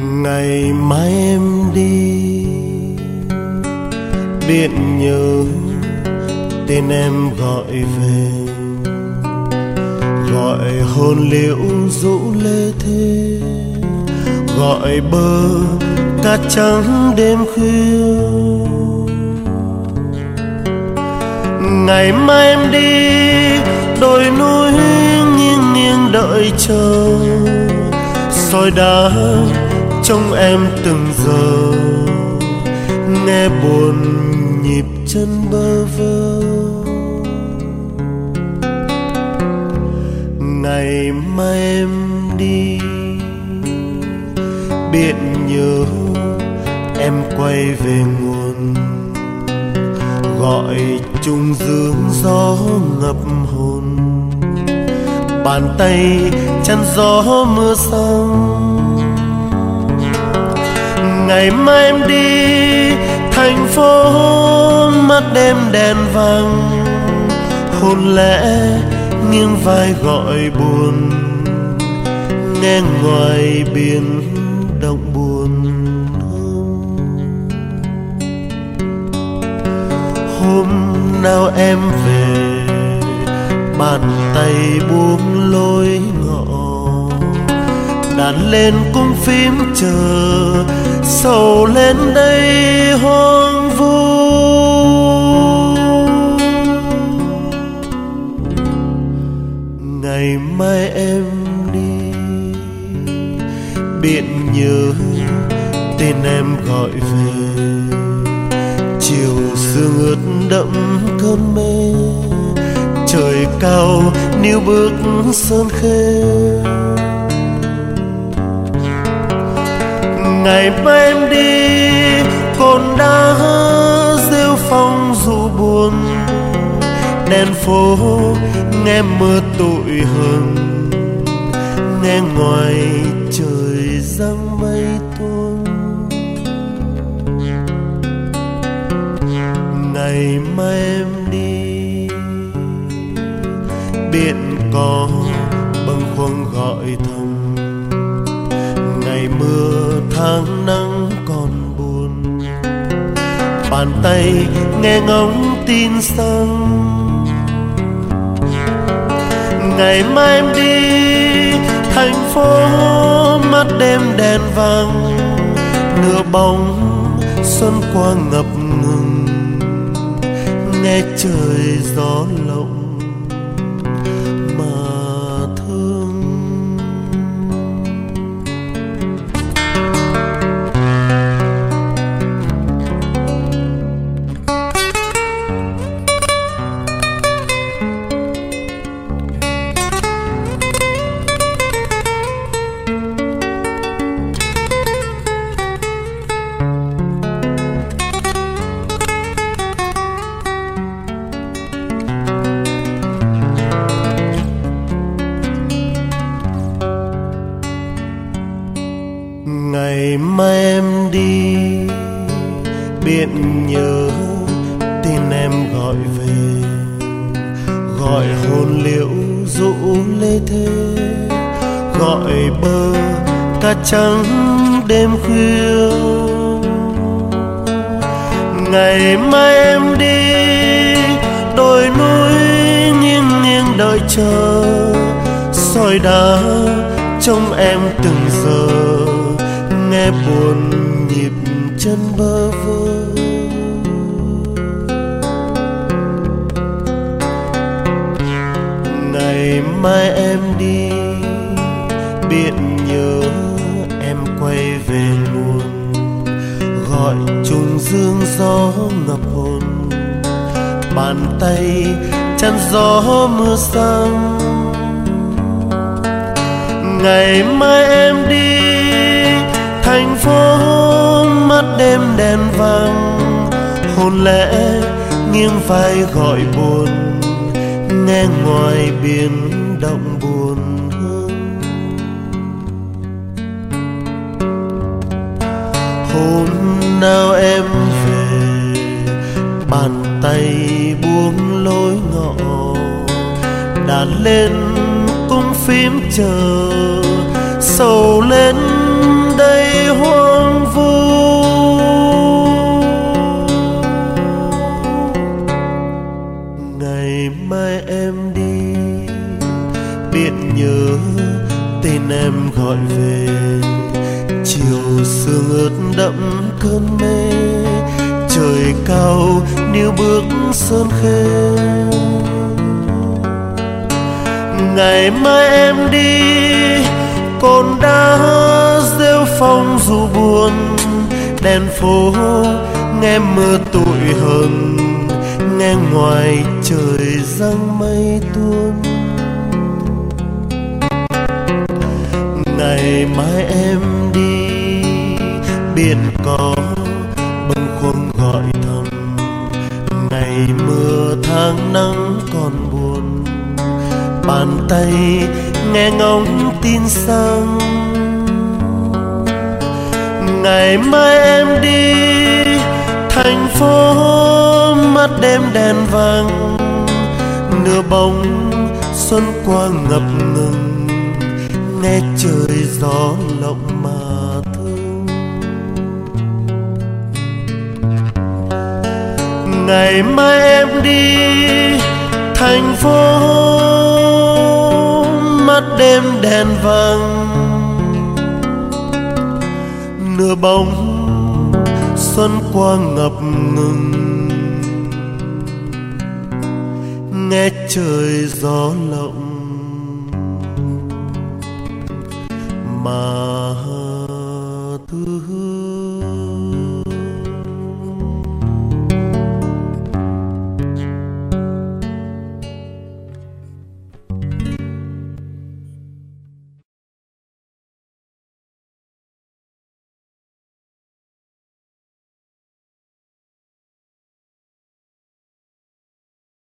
ngày mai em đi, biết nhớ tên em gọi về. Gọi hồn liễu rũ lê thế gọi bơ cát trắng đêm khuya. Ngày mai em đi đôi núi nghiêng nghiêng đợi chờ. Soi đá trong em từng giờ. Nghe buồn nhịp chân bơ vơ. Ngày mai em đi. Biết nhớ em quay về nguồn. Gọi chung dương gió ngập hồn. Bàn tay chăn gió mưa sông ngày mai em đi, thành phố mắt đêm đèn vàng. Hôn lẽ nghiêng vai gọi buồn, nghe ngoài biển động buồn. Hôm nào em về, bàn tay buông lối ngọ đàn lên cung phím chờ sầu lên đây hoang vu. Ngày mai em đi biển nhớ tên em gọi về. Chiều sương ướt đẫm cơn mê, trời cao níu bước sơn khê. Ngày mai em đi, cồn đã rêu phong dù buồn. Đèn phố nghe mưa tụi hừng nghe ngoài trời giăng mây tuôn. Ngày mai em đi, biển có bâng khuâng gọi thầm. Bàn tay, nghe ngóng tin sông. Ngày mai em đi, thành phố mắt đêm đèn vàng. Nửa bóng xuân qua ngập ngừng, nghe trời gió lộng. Biết nhớ, tin em gọi về. Gọi hồn liễu rũ lê thế gọi bơ cát trắng đêm khuya. Ngày mai em đi đôi núi nghiêng nghiêng đợi chờ. Soi đá trong em từng giờ, nghe buồn nhịp chân bơ vơ. Ngày mai em đi, biết nhớ em quay về luôn. Gọi trùng dương gió ngập hồn. Bàn tay chăn gió mưa sang ngày mai em đi mắt đêm đèn vàng hôn lẽ nghiêng vai gọi buồn nghe ngoài biển động buồn hương hôm nào em về bàn tay buông lối ngõ, đàn lên cung phím chờ sầu lên đây hoa. em gọi về. Chiều sương ướt đẫm cơn mê, trời cao níu bước sơn khê. Ngày mai em đi con đã rêu phong dù buồn, đèn phố nghe mưa tụi hờn nghe ngoài trời răng mây tuôn. Mai em đi biển có bâng khuâng gọi thầm ngày mưa tháng nắng còn buồn, bàn tay nghe ngóng tin sang. Ngày mai em đi, thành phố mắt đêm đèn vàng, nửa bóng xuân qua ngập ngừng nghe trời gió lộng mà thương. Ngày mai em đi thành phố, mắt đêm đèn vàng. Nửa bóng xuân qua ngập ngừng. Nghe trời gió lộng. Ma thương